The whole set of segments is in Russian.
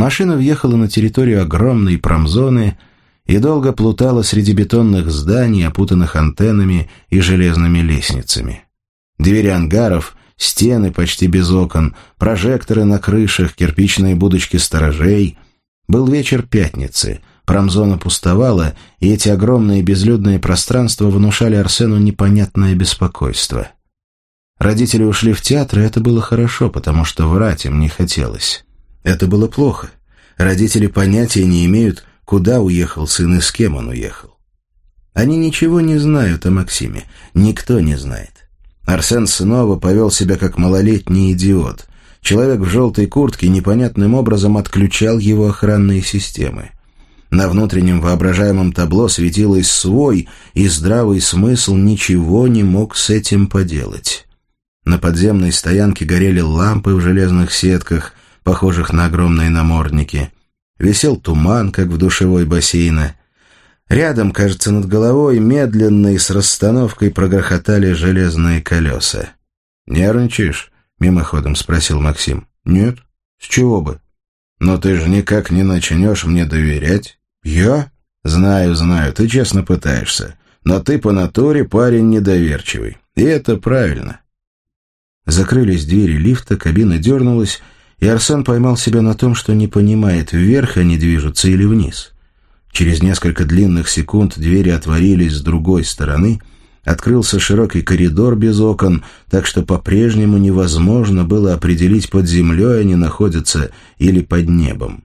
Машина въехала на территорию огромной промзоны и долго плутала среди бетонных зданий, опутанных антеннами и железными лестницами. Двери ангаров, стены почти без окон, прожекторы на крышах, кирпичные будочки сторожей. Был вечер пятницы, промзона пустовала, и эти огромные безлюдные пространства внушали Арсену непонятное беспокойство. Родители ушли в театр, и это было хорошо, потому что врать им не хотелось. Это было плохо. Родители понятия не имеют, куда уехал сын и с кем он уехал. Они ничего не знают о Максиме. Никто не знает. Арсен снова повел себя как малолетний идиот. Человек в желтой куртке непонятным образом отключал его охранные системы. На внутреннем воображаемом табло светилось свой, и здравый смысл ничего не мог с этим поделать. На подземной стоянке горели лампы в железных сетках, похожих на огромные намордники. Висел туман, как в душевой бассейна. Рядом, кажется, над головой, медленно и с расстановкой прогрохотали железные колеса. «Нервничаешь?» — мимоходом спросил Максим. «Нет. С чего бы?» «Но ты же никак не начнешь мне доверять». «Я?» «Знаю, знаю, ты честно пытаешься. Но ты по натуре парень недоверчивый. И это правильно». Закрылись двери лифта, кабина дернулась, и Арсен поймал себя на том, что не понимает, вверх они движутся или вниз. Через несколько длинных секунд двери отворились с другой стороны, открылся широкий коридор без окон, так что по-прежнему невозможно было определить, под землей они находятся или под небом.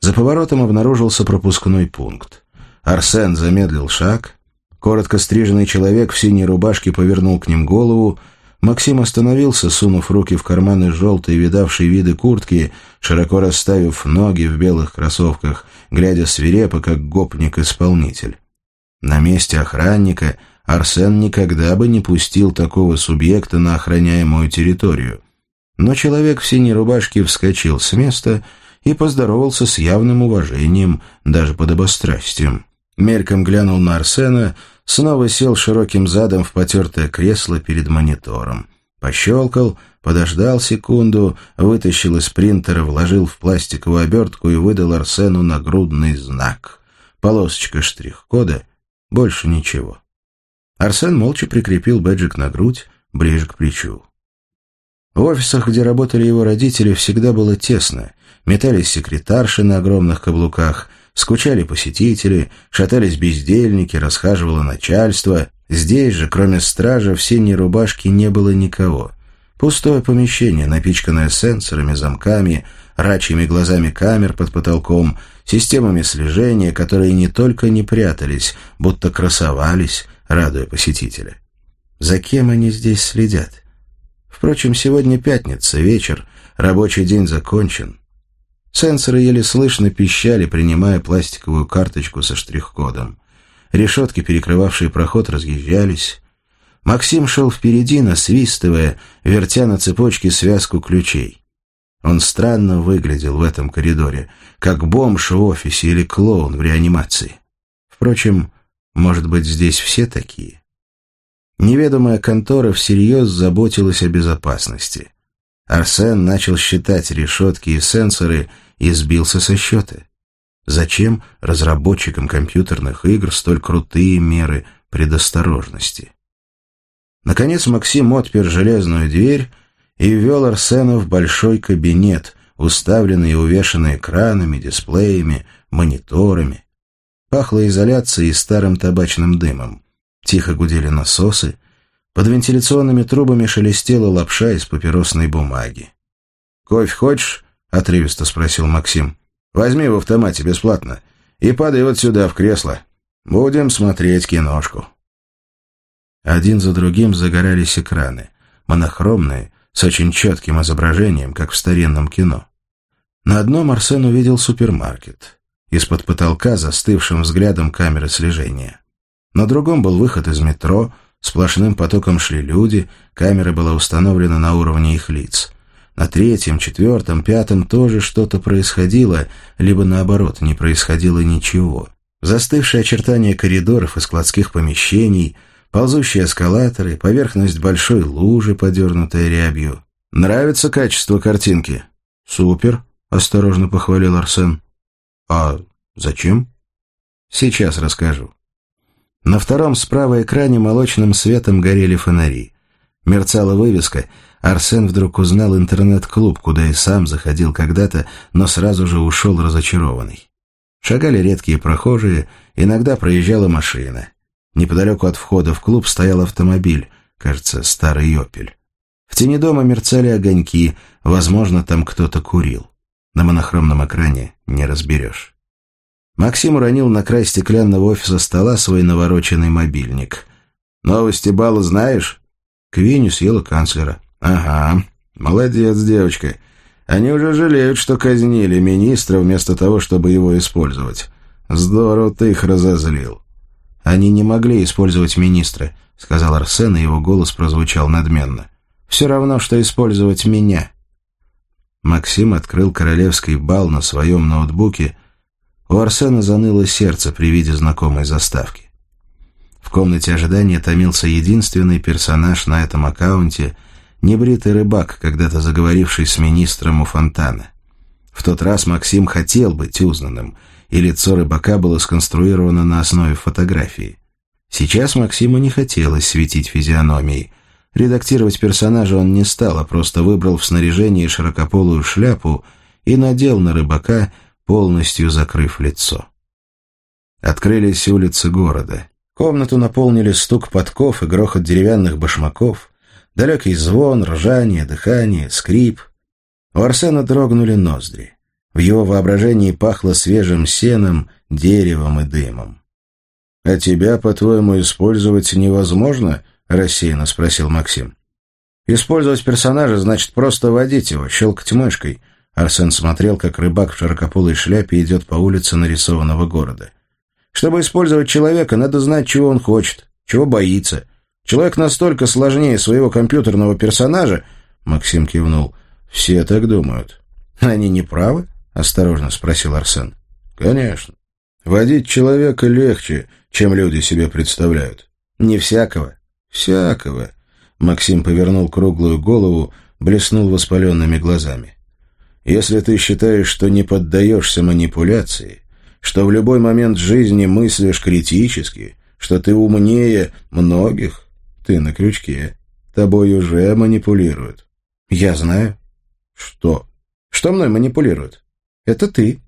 За поворотом обнаружился пропускной пункт. Арсен замедлил шаг. Коротко стриженный человек в синей рубашке повернул к ним голову, Максим остановился, сунув руки в карманы желтой, видавшей виды куртки, широко расставив ноги в белых кроссовках, глядя свирепо, как гопник-исполнитель. На месте охранника Арсен никогда бы не пустил такого субъекта на охраняемую территорию. Но человек в синей рубашке вскочил с места и поздоровался с явным уважением, даже подобострастием. Мельком глянул на Арсена — снова сел широким задом в потертое кресло перед монитором. Пощелкал, подождал секунду, вытащил из принтера, вложил в пластиковую обертку и выдал Арсену нагрудный знак. Полосочка штрих-кода, больше ничего. Арсен молча прикрепил бэджик на грудь, ближе к плечу. В офисах, где работали его родители, всегда было тесно. Метались секретарши на огромных каблуках — Скучали посетители, шатались бездельники, расхаживало начальство. Здесь же, кроме стража, в синей рубашке не было никого. Пустое помещение, напичканное сенсорами, замками, рачьими глазами камер под потолком, системами слежения, которые не только не прятались, будто красовались, радуя посетителя. За кем они здесь следят? Впрочем, сегодня пятница, вечер, рабочий день закончен. Сенсоры еле слышно пищали, принимая пластиковую карточку со штрих-кодом. Решетки, перекрывавшие проход, разъезжались. Максим шел впереди, насвистывая, вертя на цепочке связку ключей. Он странно выглядел в этом коридоре, как бомж в офисе или клоун в реанимации. Впрочем, может быть, здесь все такие? Неведомая контора всерьез заботилась о безопасности. Арсен начал считать решетки и сенсоры и сбился со счета. Зачем разработчикам компьютерных игр столь крутые меры предосторожности? Наконец Максим отпер железную дверь и ввел Арсена в большой кабинет, уставленный и увешанный экранами, дисплеями, мониторами. Пахло изоляцией и старым табачным дымом. Тихо гудели насосы, под вентиляционными трубами шелестела лапша из папиросной бумаги. «Кофе хочешь?» — отрывисто спросил Максим. «Возьми в автомате бесплатно и падай вот сюда, в кресло. Будем смотреть киношку». Один за другим загорались экраны, монохромные, с очень четким изображением, как в старинном кино. На одном Арсен увидел супермаркет. Из-под потолка застывшим взглядом камеры слежения. На другом был выход из метро, Сплошным потоком шли люди, камера была установлена на уровне их лиц. На третьем, четвертом, пятом тоже что-то происходило, либо наоборот, не происходило ничего. Застывшие очертания коридоров и складских помещений, ползущие эскалаторы, поверхность большой лужи, подернутая рябью. «Нравится качество картинки?» «Супер», осторожно похвалил Арсен. А зачем? Сейчас расскажу. На втором справа экране молочным светом горели фонари. Мерцала вывеска. Арсен вдруг узнал интернет-клуб, куда и сам заходил когда-то, но сразу же ушел разочарованный. Шагали редкие прохожие, иногда проезжала машина. Неподалеку от входа в клуб стоял автомобиль, кажется, старый «Опель». В тени дома мерцали огоньки, возможно, там кто-то курил. На монохромном экране не разберешь. Максим уронил на край стеклянного офиса стола свой навороченный мобильник. «Новости бала знаешь?» Квинни съела канцлера. «Ага, молодец, девочка. Они уже жалеют, что казнили министра вместо того, чтобы его использовать. Здорово ты их разозлил». «Они не могли использовать министра», — сказал Арсен, и его голос прозвучал надменно. «Все равно, что использовать меня». Максим открыл королевский бал на своем ноутбуке. У Арсена заныло сердце при виде знакомой заставки. В комнате ожидания томился единственный персонаж на этом аккаунте — небритый рыбак, когда-то заговоривший с министром у фонтана. В тот раз Максим хотел быть узнанным, и лицо рыбака было сконструировано на основе фотографии. Сейчас Максиму не хотелось светить физиономией — Редактировать персонажа он не стал, а просто выбрал в снаряжении широкополую шляпу и надел на рыбака, полностью закрыв лицо. Открылись улицы города. Комнату наполнили стук подков и грохот деревянных башмаков, далекий звон, ржание, дыхание, скрип. У Арсена дрогнули ноздри. В его воображении пахло свежим сеном, деревом и дымом. «А тебя, по-твоему, использовать невозможно?» рассеянно спросил Максим. «Использовать персонажа значит просто водить его, щелкать мышкой». Арсен смотрел, как рыбак в широкополой шляпе идет по улице нарисованного города. «Чтобы использовать человека, надо знать, чего он хочет, чего боится. Человек настолько сложнее своего компьютерного персонажа...» Максим кивнул. «Все так думают». «Они не правы?» — осторожно спросил Арсен. «Конечно. Водить человека легче, чем люди себе представляют». «Не всякого. «Всякого». Максим повернул круглую голову, блеснул воспаленными глазами. «Если ты считаешь, что не поддаешься манипуляции, что в любой момент жизни мыслишь критически, что ты умнее многих, ты на крючке. Тобой уже манипулируют». «Я знаю». «Что?» «Что мной манипулируют?» «Это ты.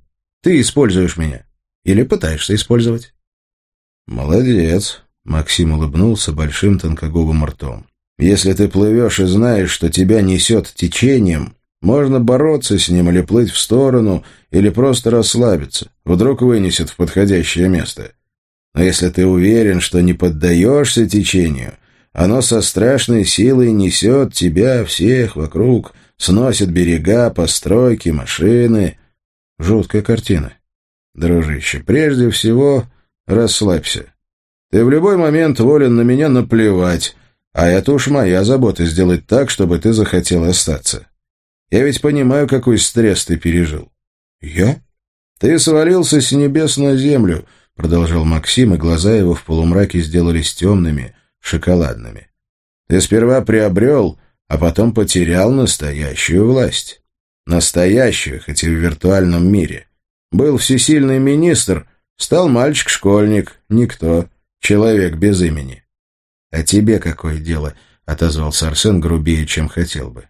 Ты используешь меня. Или пытаешься использовать». «Молодец», Максим улыбнулся большим тонкогубым ртом. «Если ты плывешь и знаешь, что тебя несет течением, можно бороться с ним или плыть в сторону, или просто расслабиться. Вдруг вынесет в подходящее место. Но если ты уверен, что не поддаешься течению, оно со страшной силой несет тебя, всех вокруг, сносит берега, постройки, машины. Жуткая картина. Дружище, прежде всего расслабься. Ты в любой момент волен на меня наплевать, а это уж моя забота сделать так, чтобы ты захотел остаться. Я ведь понимаю, какой стресс ты пережил. Я? Ты свалился с небес на землю, продолжал Максим, и глаза его в полумраке сделались темными, шоколадными. Ты сперва приобрел, а потом потерял настоящую власть. Настоящую, хоть и в виртуальном мире. Был всесильный министр, стал мальчик-школьник, никто. Человек без имени. «А тебе какое дело?» — отозвался Арсен грубее, чем хотел бы.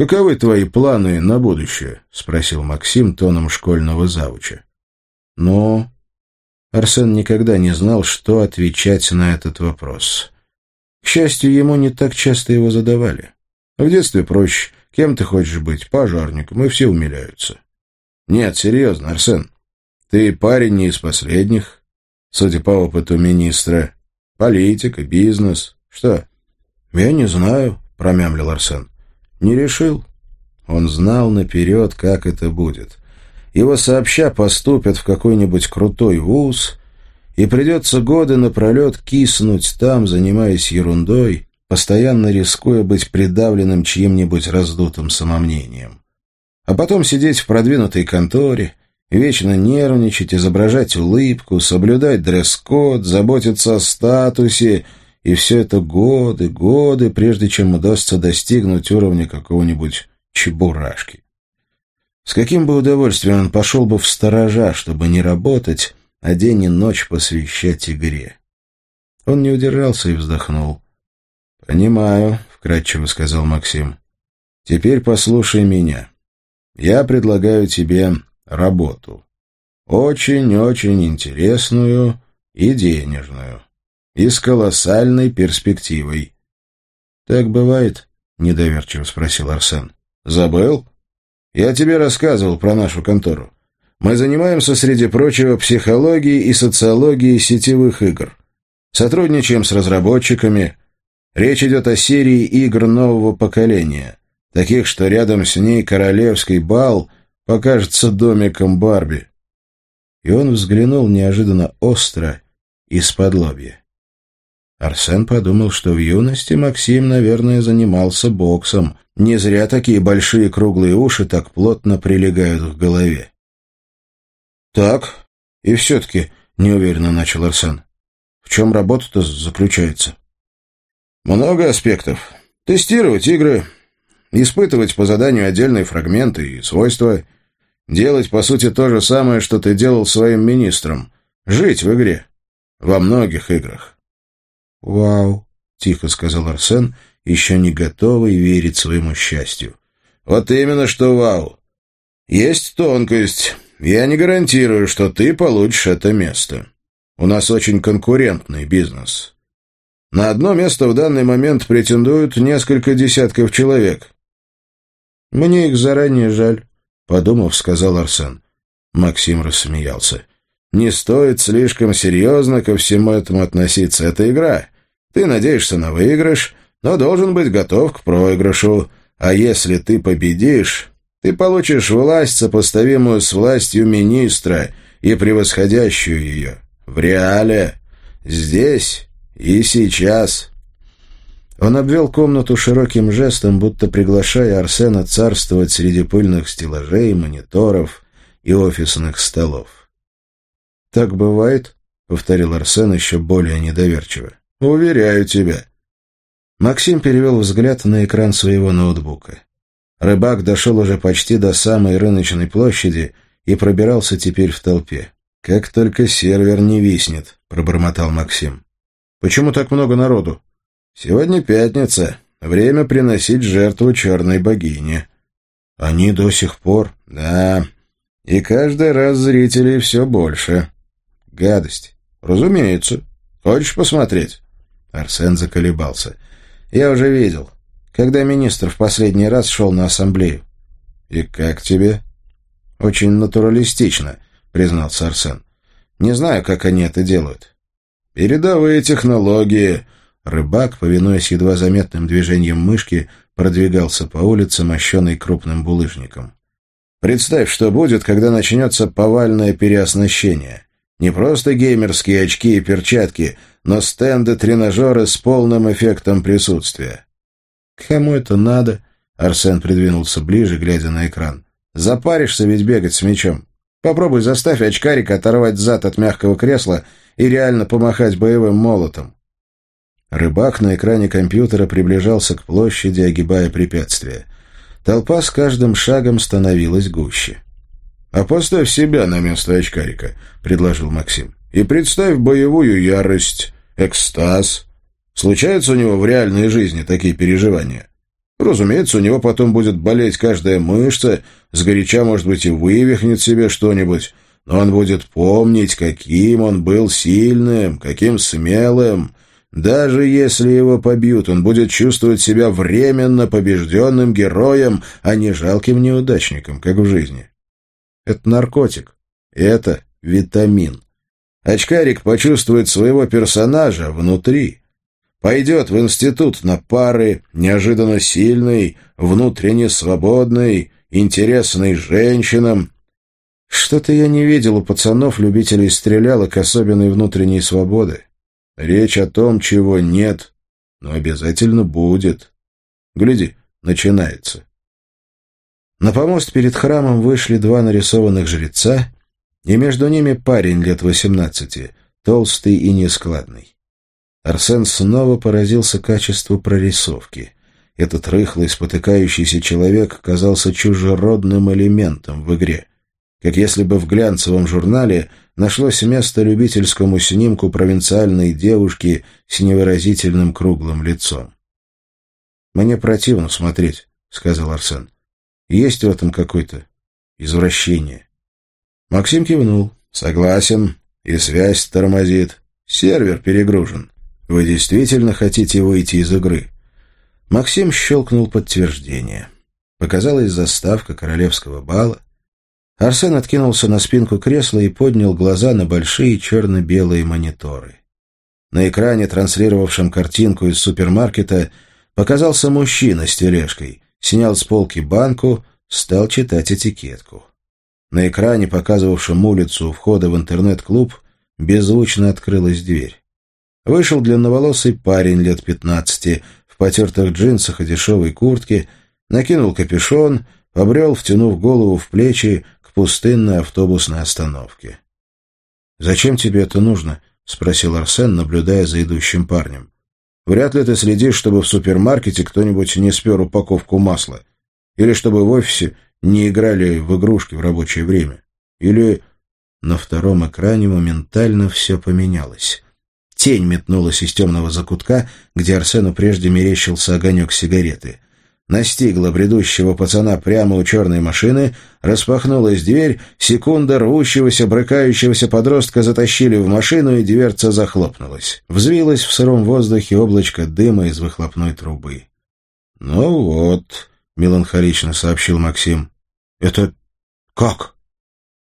«Каковы твои планы на будущее?» — спросил Максим тоном школьного завуча. «Ну...» Арсен никогда не знал, что отвечать на этот вопрос. К счастью, ему не так часто его задавали. В детстве проще. Кем ты хочешь быть? Пожарником. И все умиляются. Нет, серьезно, Арсен. Ты парень не из последних судя по опыту министра. Политика, бизнес. Что? Я не знаю, промямлил Арсен. Не решил. Он знал наперед, как это будет. Его сообща поступят в какой-нибудь крутой вуз, и придется годы напролет киснуть там, занимаясь ерундой, постоянно рискуя быть придавленным чьим-нибудь раздутым самомнением. А потом сидеть в продвинутой конторе, Вечно нервничать, изображать улыбку, соблюдать дресс-код, заботиться о статусе, и все это годы, годы, прежде чем удастся достигнуть уровня какого-нибудь чебурашки. С каким бы удовольствием он пошел бы в сторожа, чтобы не работать, а день и ночь посвящать игре. Он не удержался и вздохнул. «Понимаю», — вкратчиво сказал Максим. «Теперь послушай меня. Я предлагаю тебе работу. Очень-очень интересную и денежную. И с колоссальной перспективой». «Так бывает?» — недоверчиво спросил Арсен. «Забыл? Я тебе рассказывал про нашу контору. Мы занимаемся, среди прочего, психологией и социологией сетевых игр. Сотрудничаем с разработчиками. Речь идет о серии игр нового поколения, таких, что рядом с ней королевский бал покажется домиком Барби. И он взглянул неожиданно остро из-под лобья. Арсен подумал, что в юности Максим, наверное, занимался боксом. Не зря такие большие круглые уши так плотно прилегают к голове. «Так, и все-таки», — неуверенно начал Арсен, — «в чем работа-то заключается?» «Много аспектов. Тестировать игры, испытывать по заданию отдельные фрагменты и свойства, делать, по сути, то же самое, что ты делал своим министром, жить в игре, во многих играх». «Вау», — тихо сказал Арсен, еще не готовый верить своему счастью. «Вот именно что вау. Есть тонкость». Я не гарантирую, что ты получишь это место. У нас очень конкурентный бизнес. На одно место в данный момент претендуют несколько десятков человек. Мне их заранее жаль, подумав, сказал Арсен. Максим рассмеялся. Не стоит слишком серьезно ко всему этому относиться. Это игра. Ты надеешься на выигрыш, но должен быть готов к проигрышу. А если ты победишь, ты получишь власть, сопоставимую с властью министра и превосходящую ее. В реале. Здесь и сейчас. Он обвел комнату широким жестом, будто приглашая Арсена царствовать среди пыльных стеллажей, мониторов и офисных столов. «Так бывает?» — повторил Арсен еще более недоверчиво. «Уверяю тебя». Максим перевел взгляд на экран своего ноутбука. Рыбак дошел уже почти до самой рыночной площади и пробирался теперь в толпе. «Как только сервер не виснет», — пробормотал Максим. «Почему так много народу?» «Сегодня пятница. Время приносить жертву черной богине». «Они до сих пор?» «Да. И каждый раз зрителей все больше». «Гадость». «Разумеется. Хочешь посмотреть?» Арсен заколебался. «Я уже видел когда министр в последний раз шел на ассамблею. «И как тебе?» «Очень натуралистично», — признался Арсен. «Не знаю, как они это делают». «Передовые технологии». Рыбак, повинуясь едва заметным движением мышки, продвигался по улице, мощенной крупным булыжником. «Представь, что будет, когда начнется повальное переоснащение. Не просто геймерские очки и перчатки, но стенды-тренажеры с полным эффектом присутствия. «Кому это надо?» Арсен придвинулся ближе, глядя на экран. «Запаришься ведь бегать с мячом. Попробуй заставь очкарика оторвать зад от мягкого кресла и реально помахать боевым молотом». Рыбак на экране компьютера приближался к площади, огибая препятствия. Толпа с каждым шагом становилась гуще. «А поставь себя на место очкарика», — предложил Максим. «И представь боевую ярость, экстаз, Случаются у него в реальной жизни такие переживания? Разумеется, у него потом будет болеть каждая мышца, сгоряча, может быть, и вывихнет себе что-нибудь, но он будет помнить, каким он был сильным, каким смелым. Даже если его побьют, он будет чувствовать себя временно побежденным героем, а не жалким неудачником, как в жизни. Это наркотик. Это витамин. Очкарик почувствует своего персонажа внутри. Пойдет в институт на пары, неожиданно сильный, внутренне свободный, интересный женщинам. Что-то я не видел у пацанов, любителей стрелялок, особенной внутренней свободы. Речь о том, чего нет, но обязательно будет. Гляди, начинается. На помост перед храмом вышли два нарисованных жреца, и между ними парень лет восемнадцати, толстый и нескладный. Арсен снова поразился качеству прорисовки. Этот рыхлый, спотыкающийся человек казался чужеродным элементом в игре. Как если бы в глянцевом журнале нашлось место любительскому снимку провинциальной девушки с невыразительным круглым лицом. «Мне противно смотреть», — сказал Арсен. «Есть в этом какое-то извращение». Максим кивнул. «Согласен. И связь тормозит. Сервер перегружен. Вы действительно хотите выйти из игры?» Максим щелкнул подтверждение. Показалась заставка королевского бала. Арсен откинулся на спинку кресла и поднял глаза на большие черно-белые мониторы. На экране, транслировавшем картинку из супермаркета, показался мужчина с тележкой, снял с полки банку, стал читать этикетку. На экране, показывавшем улицу у входа в интернет-клуб, беззвучно открылась дверь. Вышел длинноволосый парень лет пятнадцати, в потертых джинсах и дешевой куртке, накинул капюшон, побрел, втянув голову в плечи, к пустынной автобусной остановке. «Зачем тебе это нужно?» — спросил Арсен, наблюдая за идущим парнем. «Вряд ли ты следишь, чтобы в супермаркете кто-нибудь не спер упаковку масла, или чтобы в офисе не играли в игрушки в рабочее время. Или на втором экране моментально все поменялось. Тень метнулась из темного закутка, где Арсену прежде мерещился огонек сигареты. Настигла бредущего пацана прямо у черной машины, распахнулась дверь, секунда рвущегося, брыкающегося подростка затащили в машину, и дверца захлопнулась. Взвилось в сыром воздухе облачко дыма из выхлопной трубы. «Ну вот», — меланхолично сообщил Максим. «Это как?»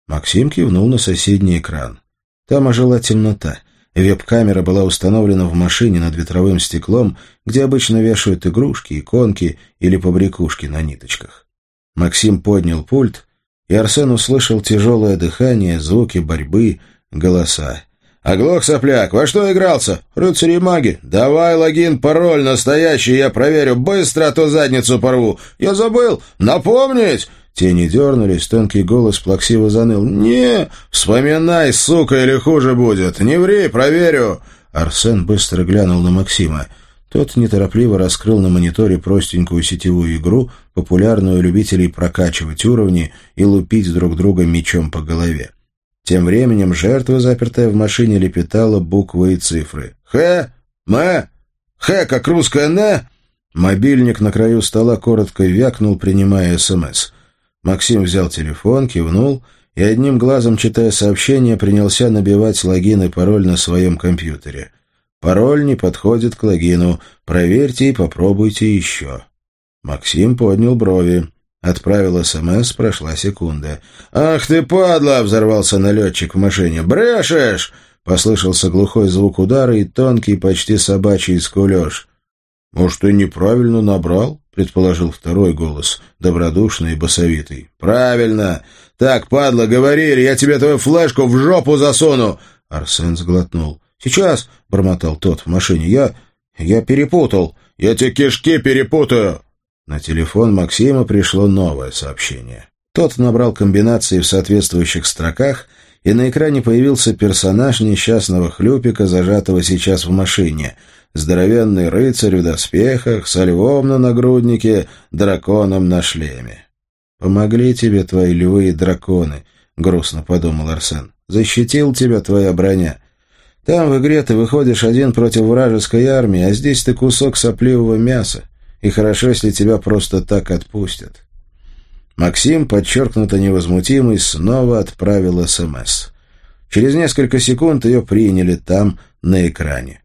Максим кивнул на соседний экран. Там ожила темнота. Веб-камера была установлена в машине над ветровым стеклом, где обычно вешают игрушки, иконки или побрякушки на ниточках. Максим поднял пульт, и Арсен услышал тяжелое дыхание, звуки борьбы, голоса. «Оглох, сопляк! Во что игрался? Рыцари маги! Давай логин, пароль настоящий, я проверю. Быстро, а то задницу порву! Я забыл! Напомнить!» Тени дернулись, тонкий голос плаксиво заныл. «Не, вспоминай, сука, или хуже будет! Не ври, проверю!» Арсен быстро глянул на Максима. Тот неторопливо раскрыл на мониторе простенькую сетевую игру, популярную у любителей прокачивать уровни и лупить друг друга мечом по голове. Тем временем жертва, запертая в машине, лепетала буквы и цифры. «Х! М! Х, как русская Н!» Мобильник на краю стола коротко вякнул, принимая СМС. Максим взял телефон, кивнул и, одним глазом читая сообщение, принялся набивать логин и пароль на своем компьютере. Пароль не подходит к логину. Проверьте и попробуйте еще. Максим поднял брови. Отправил СМС, прошла секунда. «Ах ты, падла!» — взорвался налетчик в машине. «Брешешь!» — послышался глухой звук удара и тонкий, почти собачий скулеж. «Может, ты неправильно набрал?» — предположил второй голос, добродушный и басовитый. «Правильно! Так, падла, говорили, я тебе твою флешку в жопу засуну!» Арсен сглотнул. «Сейчас!» — бормотал тот в машине. «Я... я перепутал! Я тебе кишки перепутаю!» На телефон Максима пришло новое сообщение. Тот набрал комбинации в соответствующих строках, и на экране появился персонаж несчастного хлюпика, зажатого сейчас в машине. Здоровенный рыцарь в доспехах, со львом на нагруднике, драконом на шлеме. «Помогли тебе твои львы и драконы», — грустно подумал Арсен. «Защитил тебя твоя броня. Там в игре ты выходишь один против вражеской армии, а здесь ты кусок сопливого мяса и хорошо, если тебя просто так отпустят. Максим, подчеркнуто невозмутимый, снова отправил СМС. Через несколько секунд ее приняли там, на экране.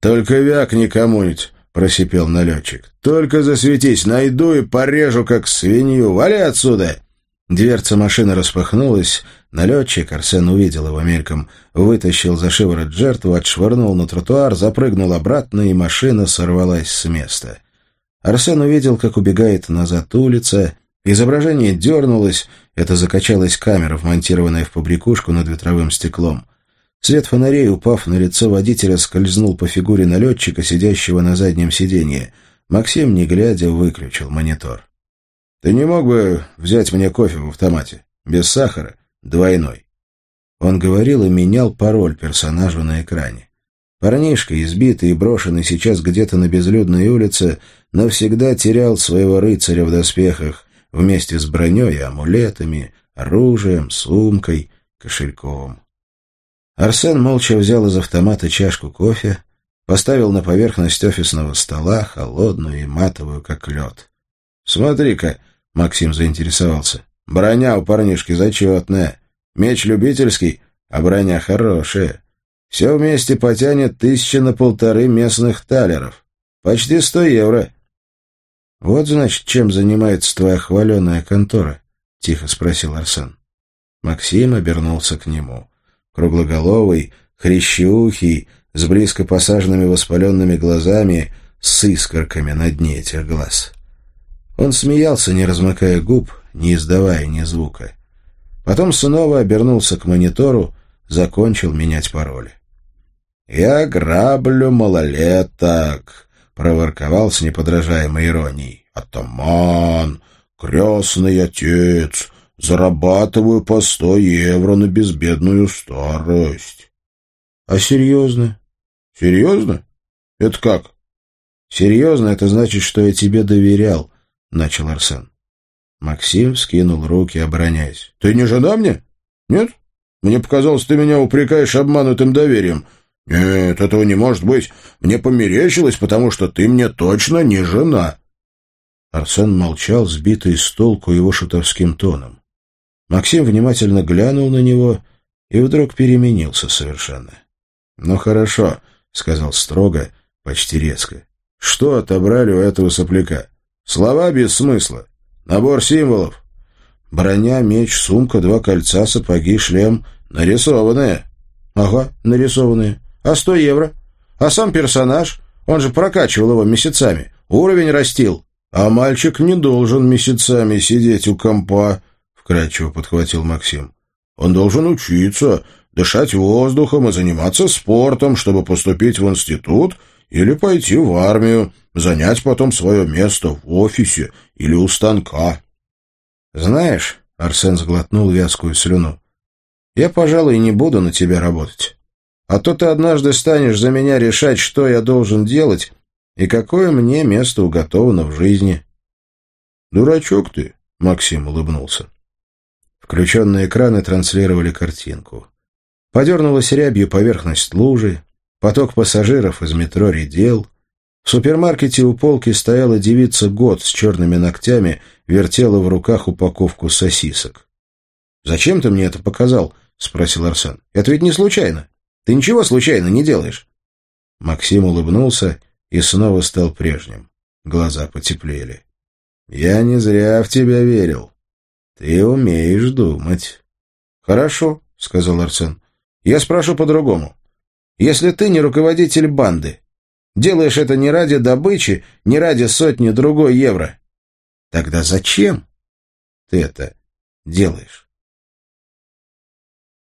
«Только вякни кому-нибудь», — просипел налетчик. «Только засветись, найду и порежу, как свинью. Вали отсюда!» Дверца машины распахнулась. Налетчик, Арсен увидел его мельком, вытащил за шиворот жертву, отшвырнул на тротуар, запрыгнул обратно, и машина сорвалась с места. Арсен увидел, как убегает назад улица. Изображение дернулось. Это закачалась камера, вмонтированная в побрякушку над ветровым стеклом. Свет фонарей, упав на лицо водителя, скользнул по фигуре налетчика, сидящего на заднем сиденье. Максим, не глядя, выключил монитор. «Ты не мог бы взять мне кофе в автомате? Без сахара? Двойной». Он говорил и менял пароль персонажу на экране. Парнишка, избитый и брошенный сейчас где-то на безлюдной улице, навсегда терял своего рыцаря в доспехах вместе с броней и амулетами, оружием, сумкой, кошельком. Арсен молча взял из автомата чашку кофе, поставил на поверхность офисного стола, холодную и матовую, как лед. «Смотри-ка», — Максим заинтересовался, — «броня у парнишки зачетная, меч любительский, а броня хорошая. Все вместе потянет тысячи на полторы местных талеров. Почти сто евро». «Вот, значит, чем занимается твоя хваленая контора?» — тихо спросил Арсен. Максим обернулся к нему. Круглоголовый, хрящеухий, с близко посаженными воспаленными глазами, с искорками на дне этих глаз. Он смеялся, не размыкая губ, не издавая ни звука. Потом снова обернулся к монитору, закончил менять пароли. «Я граблю малолеток», — проворковал с неподражаемой иронией. «Атаман, крестный отец, зарабатываю по сто евро на безбедную старость». «А серьезно?» «Серьезно? Это как?» «Серьезно, это значит, что я тебе доверял», — начал Арсен. Максим скинул руки, обороняясь. «Ты не жена мне? Нет? Мне показалось, ты меня упрекаешь обманутым доверием. Нет, этого не может быть. Мне померещилось, потому что ты мне точно не жена». Арсен молчал, сбитый с толку его шутовским тоном. Максим внимательно глянул на него и вдруг переменился совершенно. «Ну хорошо», — сказал строго, почти резко. «Что отобрали у этого сопляка? Слова без смысла. Набор символов. Броня, меч, сумка, два кольца, сапоги, шлем. Нарисованные». «Ага, нарисованные. А сто евро? А сам персонаж? Он же прокачивал его месяцами. Уровень растил. А мальчик не должен месяцами сидеть у компа», — вкрадчиво подхватил Максим. «Он должен учиться, дышать воздухом и заниматься спортом, чтобы поступить в институт или пойти в армию, занять потом свое место в офисе или у станка. «Знаешь», — Арсен сглотнул вязкую слюну, — «я, пожалуй, не буду на тебя работать. А то ты однажды станешь за меня решать, что я должен делать и какое мне место уготовано в жизни». «Дурачок ты», — Максим улыбнулся. Включенные экраны транслировали картинку. Подернулась рябью поверхность лужи, поток пассажиров из метро редел. В супермаркете у полки стояла девица год с черными ногтями, вертела в руках упаковку сосисок. «Зачем ты мне это показал?» — спросил Арсен. «Это ведь не случайно. Ты ничего случайно не делаешь». Максим улыбнулся и снова стал прежним. Глаза потеплели. «Я не зря в тебя верил. Ты умеешь думать». «Хорошо», — сказал Арсен. Я спрошу по-другому. Если ты не руководитель банды, делаешь это не ради добычи, не ради сотни другой евро, тогда зачем ты это делаешь?